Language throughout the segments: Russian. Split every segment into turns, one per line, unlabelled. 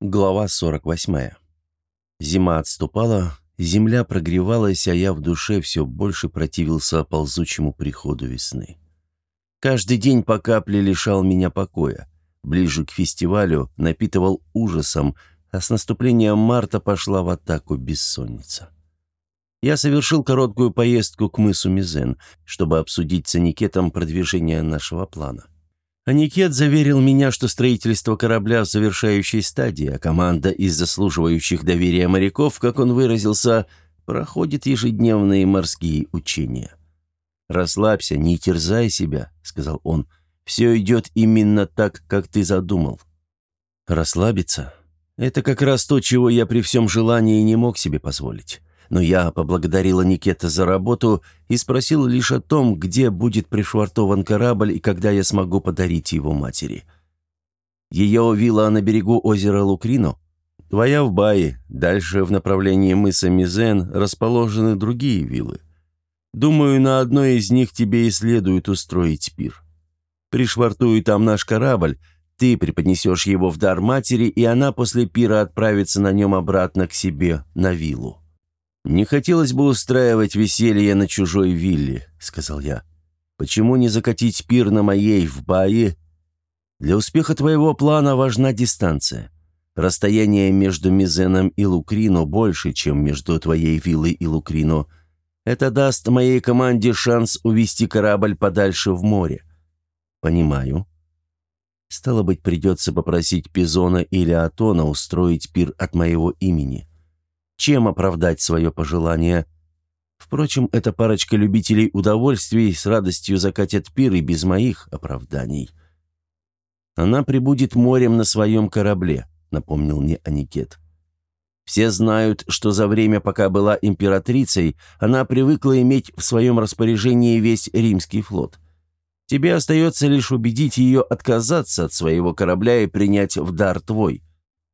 Глава 48. Зима отступала, земля прогревалась, а я в душе все больше противился ползучему приходу весны. Каждый день по капле лишал меня покоя. Ближе к фестивалю напитывал ужасом, а с наступлением марта пошла в атаку бессонница. Я совершил короткую поездку к мысу Мизен, чтобы обсудить с Аникетом продвижение нашего плана. Аникет заверил меня, что строительство корабля в завершающей стадии, а команда из заслуживающих доверия моряков, как он выразился, проходит ежедневные морские учения. «Расслабься, не терзай себя», — сказал он. «Все идет именно так, как ты задумал». «Расслабиться? Это как раз то, чего я при всем желании не мог себе позволить но я поблагодарила Никета за работу и спросил лишь о том, где будет пришвартован корабль и когда я смогу подарить его матери. Ее вилла на берегу озера Лукрино? Твоя в Бае, дальше в направлении мыса Мизен расположены другие виллы. Думаю, на одной из них тебе и следует устроить пир. Пришвартуй там наш корабль, ты преподнесешь его в дар матери, и она после пира отправится на нем обратно к себе на виллу. «Не хотелось бы устраивать веселье на чужой вилле», — сказал я. «Почему не закатить пир на моей в Бае? Для успеха твоего плана важна дистанция. Расстояние между Мизеном и Лукрино больше, чем между твоей виллой и Лукрино. Это даст моей команде шанс увести корабль подальше в море». «Понимаю», Стало быть, придется попросить Пизона или Атона устроить пир от моего имени чем оправдать свое пожелание. Впрочем, эта парочка любителей удовольствий с радостью закатят пир и без моих оправданий. «Она прибудет морем на своем корабле», — напомнил мне Аникет. «Все знают, что за время, пока была императрицей, она привыкла иметь в своем распоряжении весь римский флот. Тебе остается лишь убедить ее отказаться от своего корабля и принять в дар твой.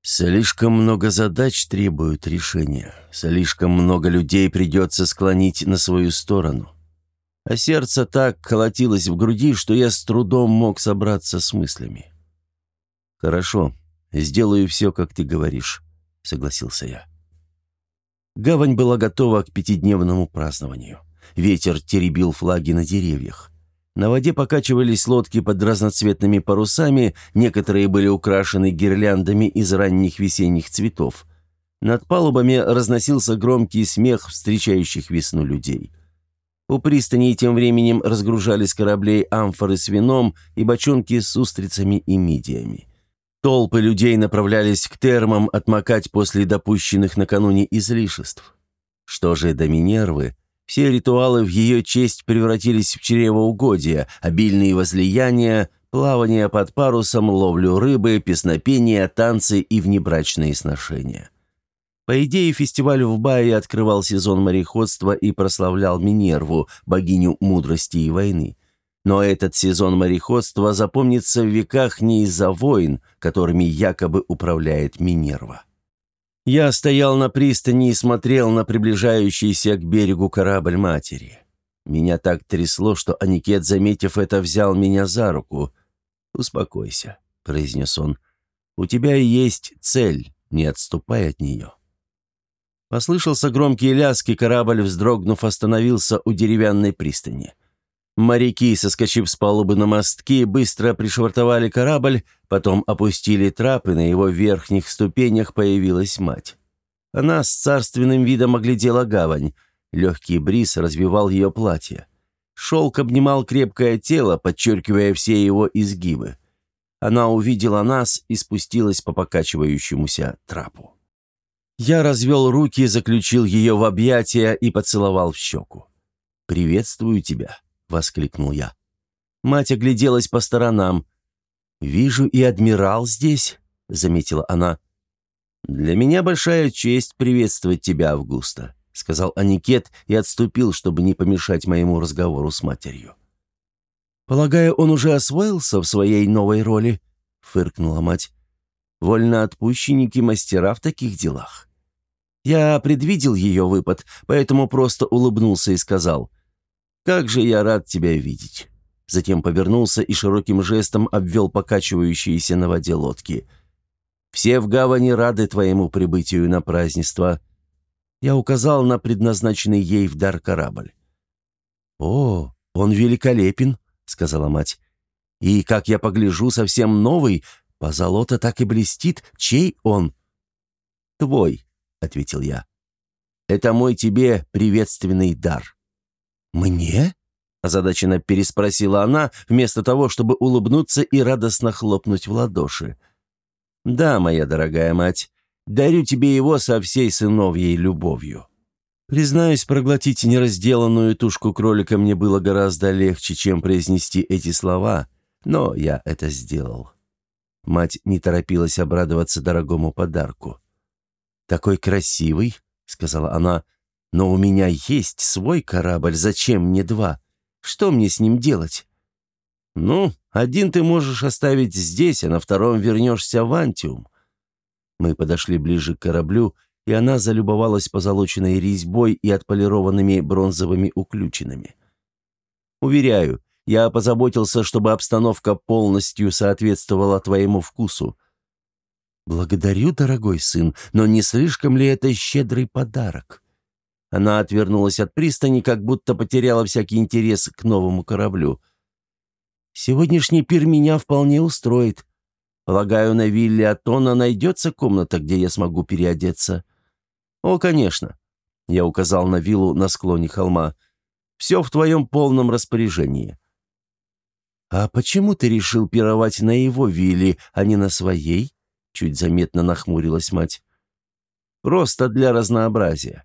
Слишком много задач требуют решения. Слишком много людей придется склонить на свою сторону. А сердце так колотилось в груди, что я с трудом мог собраться с мыслями. «Хорошо, сделаю все, как ты говоришь», — согласился я. Гавань была готова к пятидневному празднованию. Ветер теребил флаги на деревьях. На воде покачивались лодки под разноцветными парусами, некоторые были украшены гирляндами из ранних весенних цветов. Над палубами разносился громкий смех встречающих весну людей. У пристани тем временем разгружали с кораблей амфоры с вином и бочонки с устрицами и мидиями. Толпы людей направлялись к термам отмокать после допущенных накануне излишеств. Что же до Минервы, все ритуалы в ее честь превратились в чревоугодие, обильные возлияния, плавание под парусом, ловлю рыбы, песнопения, танцы и внебрачные сношения. По идее, фестиваль в Бае открывал сезон мореходства и прославлял Минерву, богиню мудрости и войны. Но этот сезон мореходства запомнится в веках не из-за войн, которыми якобы управляет Минерва. Я стоял на пристани и смотрел на приближающийся к берегу корабль матери. Меня так трясло, что Аникет, заметив это, взял меня за руку. «Успокойся», — произнес он. «У тебя есть цель, не отступай от нее». Послышался громкий лязг, и корабль, вздрогнув, остановился у деревянной пристани. Моряки, соскочив с палубы на мостки, быстро пришвартовали корабль, потом опустили трап, и на его верхних ступенях появилась мать. Она с царственным видом оглядела гавань. Легкий бриз развивал ее платье. Шелк обнимал крепкое тело, подчеркивая все его изгибы. Она увидела нас и спустилась по покачивающемуся трапу. Я развел руки, заключил ее в объятия и поцеловал в щеку. «Приветствую тебя», — воскликнул я. Мать огляделась по сторонам. «Вижу, и адмирал здесь», — заметила она. «Для меня большая честь приветствовать тебя, Августа», — сказал Аникет и отступил, чтобы не помешать моему разговору с матерью. «Полагаю, он уже освоился в своей новой роли?» — фыркнула мать. «Вольноотпущенники мастера в таких делах». Я предвидел ее выпад, поэтому просто улыбнулся и сказал — «Как же я рад тебя видеть!» Затем повернулся и широким жестом обвел покачивающиеся на воде лодки. Все в гавани рады твоему прибытию на празднество». Я указал на предназначенный ей в дар корабль. «О, он великолепен», — сказала мать. «И, как я погляжу, совсем новый, позолота так и блестит. Чей он?» «Твой», — ответил я. «Это мой тебе приветственный дар». «Мне?» — озадаченно переспросила она, вместо того, чтобы улыбнуться и радостно хлопнуть в ладоши. «Да, моя дорогая мать, дарю тебе его со всей сыновьей любовью». Признаюсь, проглотить неразделанную тушку кролика мне было гораздо легче, чем произнести эти слова, но я это сделал. Мать не торопилась обрадоваться дорогому подарку. «Такой красивый», — сказала она, — «но у меня есть свой корабль, зачем мне два? Что мне с ним делать?» «Ну, один ты можешь оставить здесь, а на втором вернешься в Антиум». Мы подошли ближе к кораблю, и она залюбовалась позолоченной резьбой и отполированными бронзовыми уключинами. «Уверяю, я позаботился, чтобы обстановка полностью соответствовала твоему вкусу. «Благодарю, дорогой сын, но не слишком ли это щедрый подарок?» Она отвернулась от пристани, как будто потеряла всякий интерес к новому кораблю. «Сегодняшний пир меня вполне устроит. Полагаю, на вилле Атона найдется комната, где я смогу переодеться?» «О, конечно!» — я указал на виллу на склоне холма. «Все в твоем полном распоряжении». «А почему ты решил пировать на его вилле, а не на своей?» Чуть заметно нахмурилась мать. «Просто для разнообразия.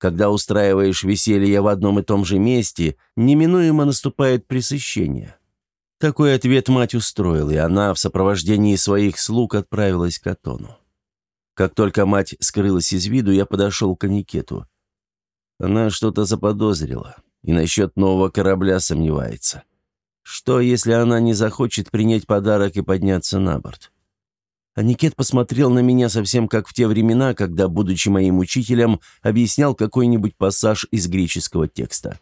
Когда устраиваешь веселье в одном и том же месте, неминуемо наступает пресыщение». Такой ответ мать устроила, и она в сопровождении своих слуг отправилась к Атону. Как только мать скрылась из виду, я подошел к Аникету. Она что-то заподозрила и насчет нового корабля сомневается. Что, если она не захочет принять подарок и подняться на борт? Аникет посмотрел на меня совсем как в те времена, когда, будучи моим учителем, объяснял какой-нибудь пассаж из греческого текста.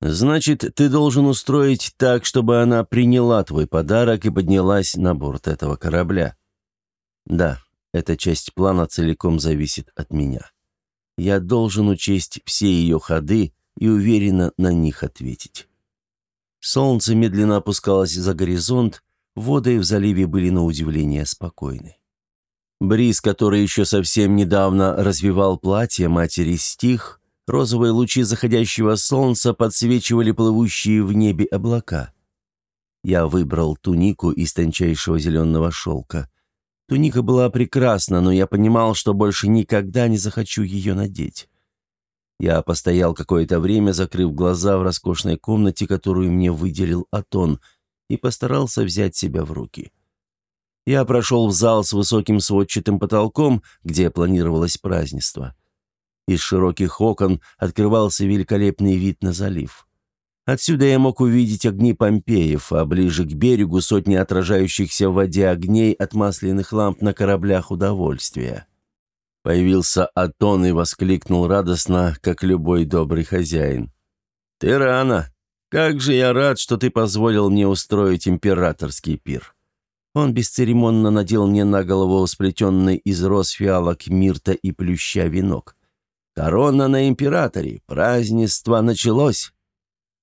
«Значит, ты должен устроить так, чтобы она приняла твой подарок и поднялась на борт этого корабля». «Да, эта часть плана целиком зависит от меня. Я должен учесть все ее ходы и уверенно на них ответить». Солнце медленно опускалось за горизонт, Воды в заливе были на удивление спокойны. Бриз, который еще совсем недавно развивал платье матери, стих, розовые лучи заходящего солнца подсвечивали плывущие в небе облака. Я выбрал тунику из тончайшего зеленого шелка. Туника была прекрасна, но я понимал, что больше никогда не захочу ее надеть. Я постоял какое-то время, закрыв глаза в роскошной комнате, которую мне выделил Атон — и постарался взять себя в руки. Я прошел в зал с высоким сводчатым потолком, где планировалось празднество. Из широких окон открывался великолепный вид на залив. Отсюда я мог увидеть огни Помпеев, а ближе к берегу сотни отражающихся в воде огней от масляных ламп на кораблях удовольствия. Появился Атон и воскликнул радостно, как любой добрый хозяин. «Ты рано. Как же я рад, что ты позволил мне устроить императорский пир». Он бесцеремонно надел мне на голову сплетенный из роз фиалок мирта и плюща венок. «Корона на императоре! Празднество началось!»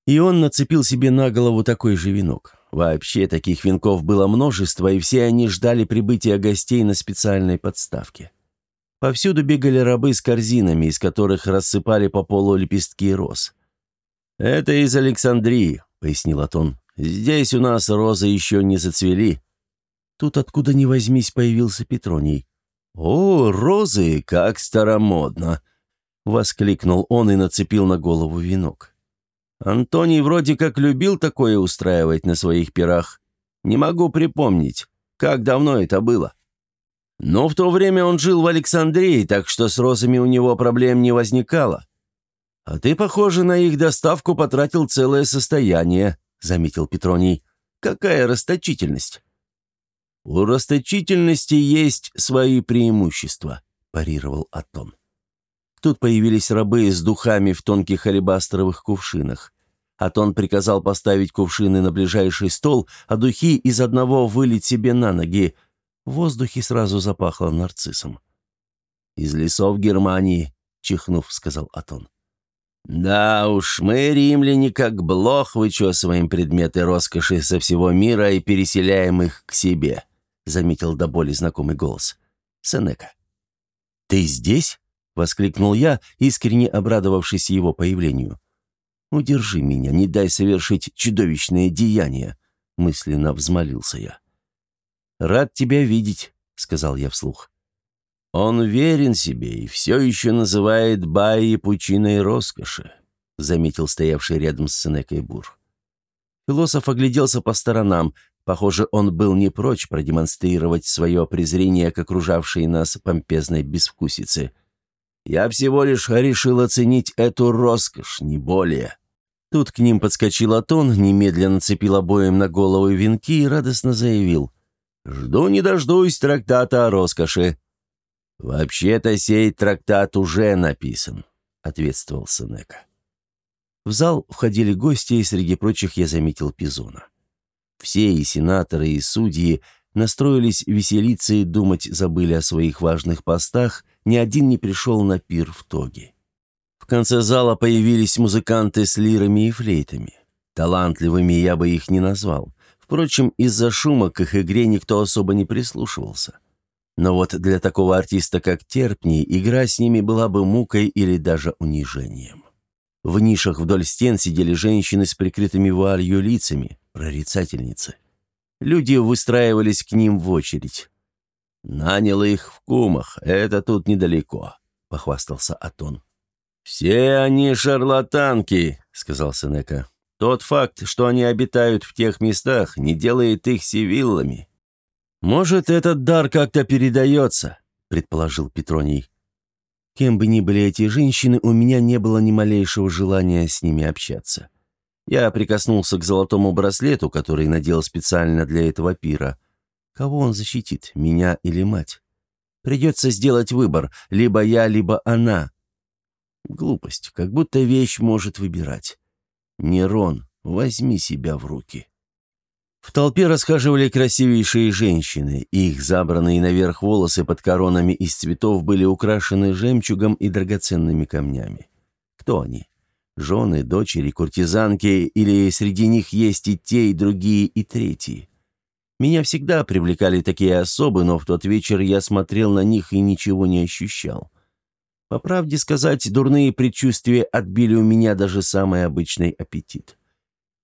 И он нацепил себе на голову такой же венок. Вообще, таких венков было множество, и все они ждали прибытия гостей на специальной подставке. Повсюду бегали рабы с корзинами, из которых рассыпали по полу лепестки роз. «Это из Александрии», — пояснил Атон. «Здесь у нас розы еще не зацвели». Тут откуда ни возьмись появился Петроний. «О, розы, как старомодно!» — воскликнул он и нацепил на голову венок. Антоний вроде как любил такое устраивать на своих пирах. Не могу припомнить, как давно это было. Но в то время он жил в Александрии, так что с розами у него проблем не возникало. «А ты, похоже, на их доставку потратил целое состояние», — заметил Петроний. «Какая расточительность!» «У расточительности есть свои преимущества», — парировал Атон. Тут появились рабы с духами в тонких алебастровых кувшинах. Атон приказал поставить кувшины на ближайший стол, а духи из одного вылить себе на ноги. В воздухе сразу запахло нарциссом. «Из лесов Германии», — чихнув, сказал Атон. «Да уж, мы, римляне, как блох, вычесываем предметы роскоши со всего мира и переселяем их к себе», — заметил до боли знакомый голос. Сенека. «Ты здесь?» — воскликнул я, искренне обрадовавшись его появлению. «Удержи меня, не дай совершить чудовищное деяние», — мысленно взмолился я. «Рад тебя видеть», — сказал я вслух. «Он верен себе и все еще называет Баи пучиной роскоши», — заметил стоявший рядом с Сенекой Бур. Философ огляделся по сторонам. Похоже, он был не прочь продемонстрировать свое презрение к окружавшей нас помпезной безвкусице. «Я всего лишь решил оценить эту роскошь, не более». Тут к ним подскочил Атон, немедленно цепил обоим на голову венки и радостно заявил. «Жду не дождусь трактата о роскоши». «Вообще-то сей трактат уже написан», — ответствовал Сенека. В зал входили гости, и среди прочих я заметил Пизона. Все, и сенаторы, и судьи, настроились веселиться и думать забыли о своих важных постах, ни один не пришел на пир в тоге. В конце зала появились музыканты с лирами и флейтами. Талантливыми я бы их не назвал. Впрочем, из-за шума к их игре никто особо не прислушивался. Но вот для такого артиста, как Терпний, игра с ними была бы мукой или даже унижением. В нишах вдоль стен сидели женщины с прикрытыми вуалью лицами, прорицательницы. Люди выстраивались к ним в очередь. «Нанял их в кумах, это тут недалеко», — похвастался Атон. «Все они шарлатанки», — сказал Сенека. «Тот факт, что они обитают в тех местах, не делает их сивиллами». «Может, этот дар как-то передается», — предположил Петроний. Кем бы ни были эти женщины, у меня не было ни малейшего желания с ними общаться. Я прикоснулся к золотому браслету, который надел специально для этого пира. Кого он защитит, меня или мать? Придется сделать выбор, либо я, либо она. Глупость, как будто вещь может выбирать. Нерон, возьми себя в руки. В толпе расхаживали красивейшие женщины, их забранные наверх волосы под коронами из цветов были украшены жемчугом и драгоценными камнями. Кто они? Жены, дочери, куртизанки, или среди них есть и те, и другие, и третьи? Меня всегда привлекали такие особы, но в тот вечер я смотрел на них и ничего не ощущал. По правде сказать, дурные предчувствия отбили у меня даже самый обычный аппетит.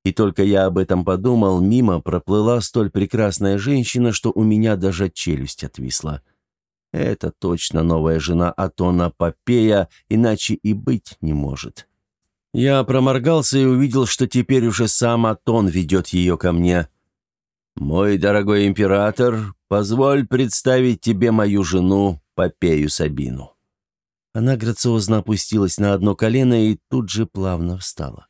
И только я об этом подумал, мимо проплыла столь прекрасная женщина, что у меня даже челюсть отвисла. Это точно новая жена Атона Попея, иначе и быть не может. Я проморгался и увидел, что теперь уже сам Атон ведет ее ко мне. «Мой дорогой император, позволь представить тебе мою жену Попею Сабину». Она грациозно опустилась на одно колено и тут же плавно встала.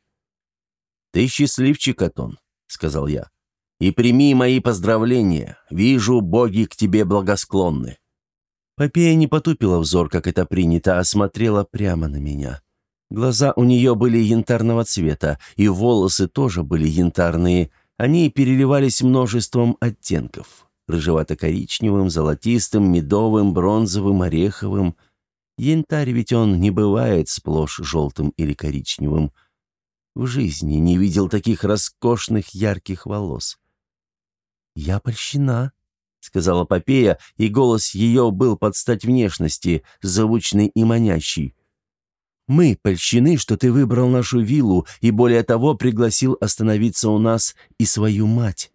«Ты счастливчик, Атон», — сказал я. «И прими мои поздравления. Вижу, боги к тебе благосклонны». Попея не потупила взор, как это принято, а смотрела прямо на меня. Глаза у нее были янтарного цвета, и волосы тоже были янтарные. Они переливались множеством оттенков. Рыжевато-коричневым, золотистым, медовым, бронзовым, ореховым. Янтарь ведь он не бывает сплошь желтым или коричневым. В жизни не видел таких роскошных ярких волос. «Я польщена», — сказала Попея, и голос ее был под стать внешности, звучный и манящий. «Мы польщены, что ты выбрал нашу виллу и, более того, пригласил остановиться у нас и свою мать».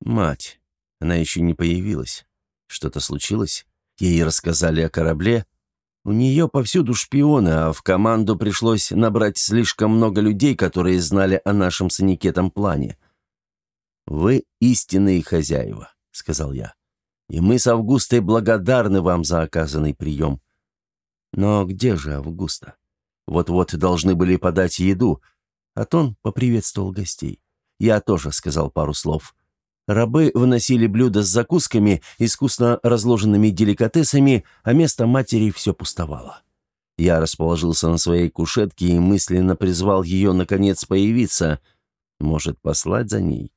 «Мать. Она еще не появилась. Что-то случилось? Ей рассказали о корабле?» У нее повсюду шпионы, а в команду пришлось набрать слишком много людей, которые знали о нашем с Аникетом плане. «Вы истинные хозяева», — сказал я. «И мы с Августой благодарны вам за оказанный прием». «Но где же Августа? Вот-вот должны были подать еду». Атон поприветствовал гостей. Я тоже сказал пару слов. Рабы выносили блюда с закусками, искусно разложенными деликатесами, а место матери все пустовало. Я расположился на своей кушетке и мысленно призвал ее, наконец, появиться. Может, послать за ней?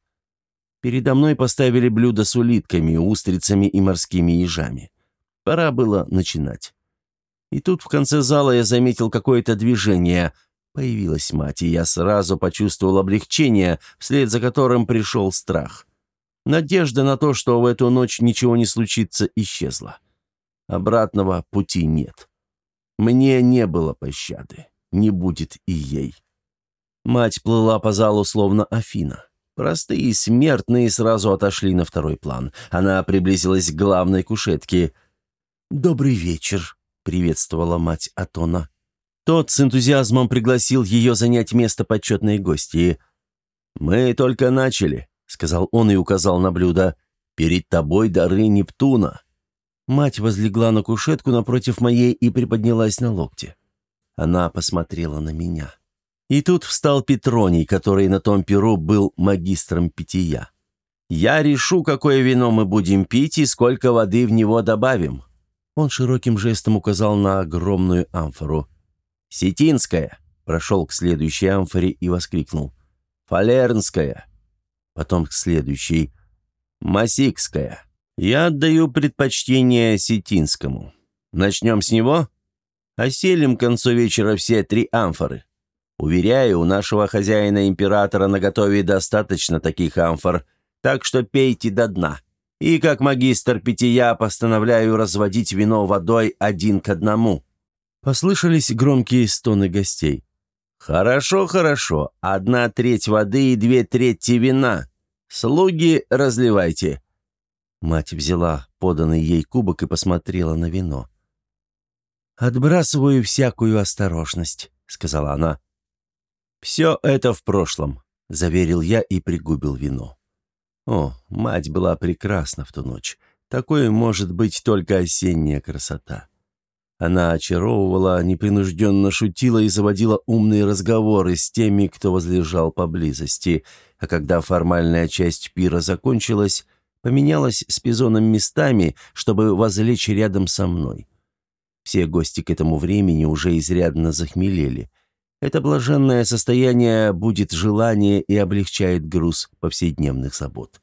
Передо мной поставили блюдо с улитками, устрицами и морскими ежами. Пора было начинать. И тут в конце зала я заметил какое-то движение. Появилась мать, и я сразу почувствовал облегчение, вслед за которым пришел страх. Надежда на то, что в эту ночь ничего не случится, исчезла. Обратного пути нет. Мне не было пощады, не будет и ей. Мать плыла по залу, словно Афина. Простые смертные сразу отошли на второй план. Она приблизилась к главной кушетке. «Добрый вечер», — приветствовала мать Атона. Тот с энтузиазмом пригласил ее занять место почетной гости. «Мы только начали», — сказал он и указал на блюдо. «Перед тобой дары Нептуна». Мать возлегла на кушетку напротив моей и приподнялась на локте. Она посмотрела на меня. И тут встал Петроний, который на том перу был магистром питья. «Я решу, какое вино мы будем пить и сколько воды в него добавим». Он широким жестом указал на огромную амфору. «Сетинская!» Прошел к следующей амфоре и воскликнул. «Фалернская!» Потом к следующей. «Масикская!» «Я отдаю предпочтение Сетинскому. Начнем с него?» «Оселим к концу вечера все три амфоры». Уверяю, у нашего хозяина-императора наготове достаточно таких амфор, так что пейте до дна. И как магистр питья постановляю разводить вино водой один к одному». Послышались громкие стоны гостей. «Хорошо, хорошо. Одна треть воды и две трети вина. Слуги, разливайте». Мать взяла поданный ей кубок и посмотрела на вино. «Отбрасываю всякую осторожность», — сказала она. «Все это в прошлом», — заверил я и пригубил вино. О, мать была прекрасна в ту ночь. Такое может быть только осенняя красота. Она очаровывала, непринужденно шутила и заводила умные разговоры с теми, кто возлежал поблизости, а когда формальная часть пира закончилась, поменялась с Пизоном местами, чтобы возлечь рядом со мной. Все гости к этому времени уже изрядно захмелели. Это блаженное состояние будет желание и облегчает груз повседневных забот.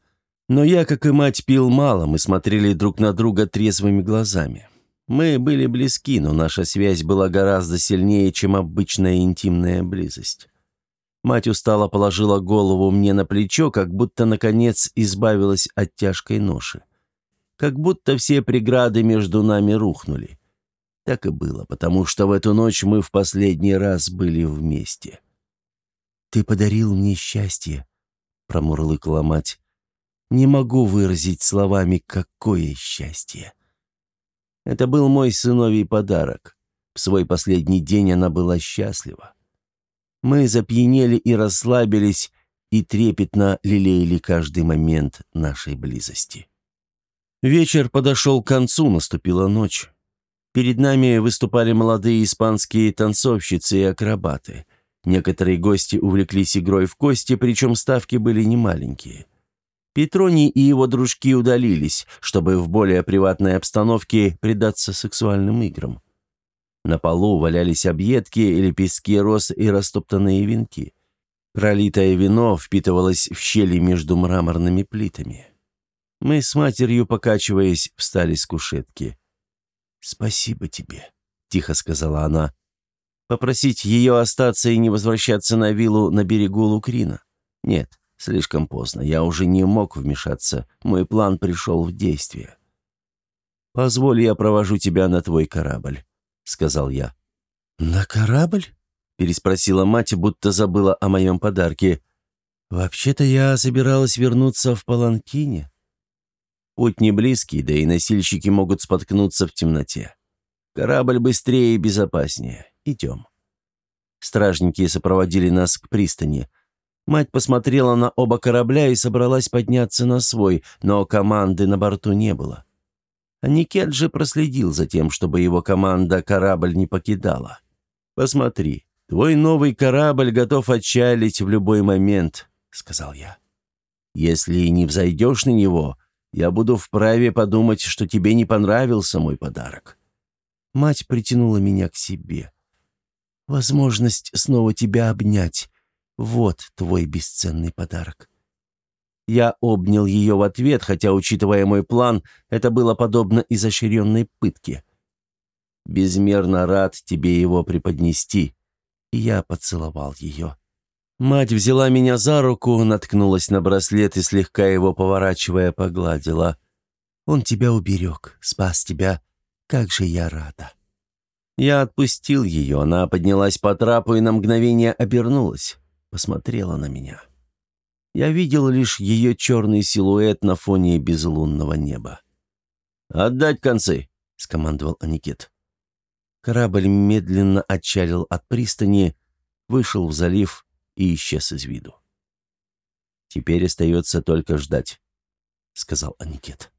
Но я, как и мать, пил мало, мы смотрели друг на друга трезвыми глазами. Мы были близки, но наша связь была гораздо сильнее, чем обычная интимная близость. Мать устало положила голову мне на плечо, как будто, наконец, избавилась от тяжкой ноши. Как будто все преграды между нами рухнули. Так и было, потому что в эту ночь мы в последний раз были вместе. «Ты подарил мне счастье», — промурлыкала мать. «Не могу выразить словами, какое счастье». Это был мой сыновий подарок. В свой последний день она была счастлива. Мы запьянели и расслабились, и трепетно лелеяли каждый момент нашей близости. Вечер подошел к концу, наступила ночь. Перед нами выступали молодые испанские танцовщицы и акробаты. Некоторые гости увлеклись игрой в кости, причем ставки были немаленькие. Петроний и его дружки удалились, чтобы в более приватной обстановке предаться сексуальным играм. На полу валялись объедки, лепестки роз и растоптанные венки. Пролитое вино впитывалось в щели между мраморными плитами. Мы с матерью, покачиваясь, встали с кушетки. «Спасибо тебе», — тихо сказала она. «Попросить ее остаться и не возвращаться на виллу на берегу Лукрина? Нет, слишком поздно. Я уже не мог вмешаться. Мой план пришел в действие». «Позволь, я провожу тебя на твой корабль», — сказал я. «На корабль?» — переспросила мать, будто забыла о моем подарке. «Вообще-то я собиралась вернуться в Паланкине». Путь не близкий, да и носильщики могут споткнуться в темноте. Корабль быстрее и безопаснее. Идем. Стражники сопроводили нас к пристани. Мать посмотрела на оба корабля и собралась подняться на свой, но команды на борту не было. Никет же проследил за тем, чтобы его команда корабль не покидала. «Посмотри, твой новый корабль готов отчалить в любой момент», — сказал я. «Если не взойдешь на него, я буду вправе подумать, что тебе не понравился мой подарок». Мать притянула меня к себе. «Возможность снова тебя обнять. Вот твой бесценный подарок». Я обнял ее в ответ, хотя, учитывая мой план, это было подобно изощренной пытке. «Безмерно рад тебе его преподнести», и я поцеловал ее. Мать взяла меня за руку, наткнулась на браслет и, слегка его поворачивая, погладила. «Он тебя уберег, спас тебя. Как же я рада!» Я отпустил ее, она поднялась по трапу и на мгновение обернулась, посмотрела на меня. Я видел лишь ее черный силуэт на фоне безлунного неба. «Отдать концы!» — скомандовал Аникет. Корабль медленно отчалил от пристани, вышел в залив и исчез из виду. «Теперь остается только ждать», — сказал Аникет.